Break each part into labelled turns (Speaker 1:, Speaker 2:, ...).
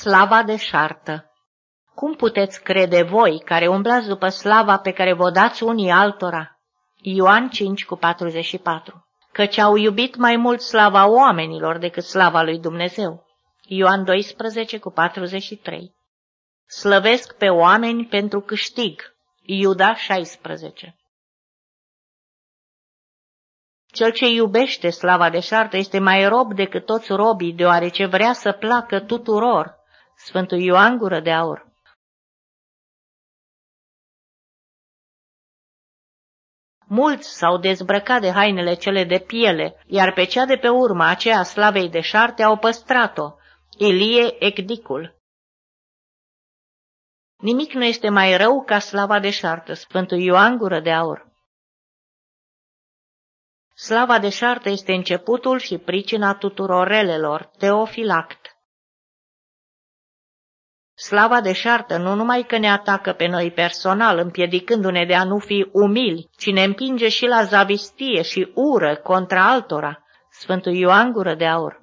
Speaker 1: Slava de șartă Cum puteți crede voi, care umblați după slava pe care vă dați unii altora? Ioan 5 cu 44 Căci au iubit mai mult slava oamenilor decât slava lui Dumnezeu. Ioan 12 cu 43 Slăvesc pe oameni pentru câștig. Iuda 16 cel ce iubește slava de șartă este mai rob decât toți robii, deoarece vrea să placă tuturor. Sfântul Ioan Gură de Aur Mulți s-au dezbrăcat de hainele cele de piele, iar pe cea de pe urmă, aceea slavei de șarte, au păstrat-o, Ilie Ecdicul. Nimic nu este mai rău ca slava de șartă, Sfântul Ioan Gură de Aur. Slava de șartă este începutul și pricina tuturor relelor, teofilact. Slava de șartă nu numai că ne atacă pe noi personal, împiedicându-ne de a nu fi umili, ci ne împinge și la zavistie și ură contra altora. Sfântul Ioan Gură de Aur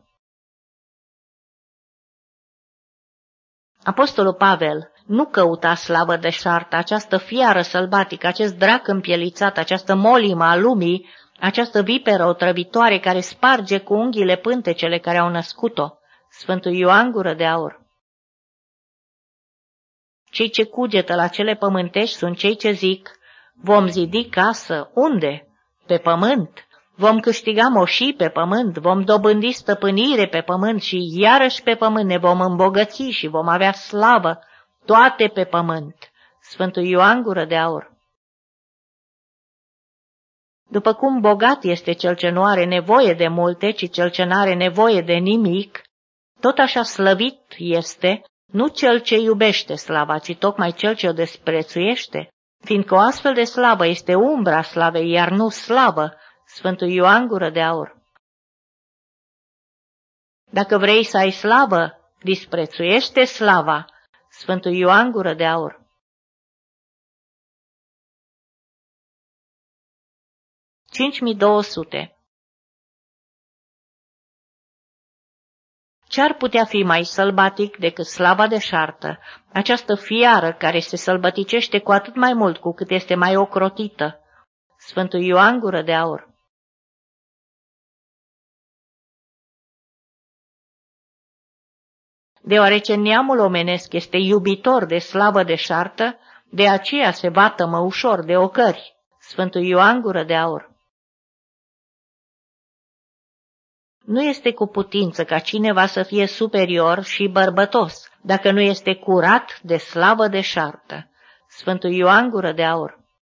Speaker 1: Apostolul Pavel nu căuta slavă de șartă, această fiară sălbatică, acest drac împielițat, această molimă a lumii, această viperă otrăvitoare care sparge cu unghiile pântecele care au născut-o, Sfântul Ioan Gură de Aur. Cei ce cugetă la cele pământești sunt cei ce zic, vom zidi casă, unde? Pe pământ. Vom câștiga moșii pe pământ, vom dobândi stăpânire pe pământ și iarăși pe pământ ne vom îmbogăți și vom avea slavă, toate pe pământ. Sfântul Ioan Gură de Aur. După cum bogat este cel ce nu are nevoie de multe, ci cel ce nu are nevoie de nimic, tot așa slăvit este nu cel ce iubește slava, ci tocmai cel ce o desprețuiește, fiindcă o astfel de slavă este umbra slavei, iar nu slavă, Sfântul Ioan Gură de Aur. Dacă vrei să ai slavă, disprețuiește slava, Sfântul Ioan Gură de Aur. 5200 Ce ar putea fi mai sălbatic decât slava de șartă, această fiară care se sălbăticește cu atât mai mult cu cât este mai ocrotită? Sfântul Ioan Gură de Aur Deoarece neamul omenesc este iubitor de slavă de șartă, de aceea se vatămă ușor de ocări. Sfântul Ioan Gură de Aur Nu este cu putință ca cineva să fie superior și bărbătos, dacă nu este curat de slavă de șartă. Sfântul Ioan Gură de Aur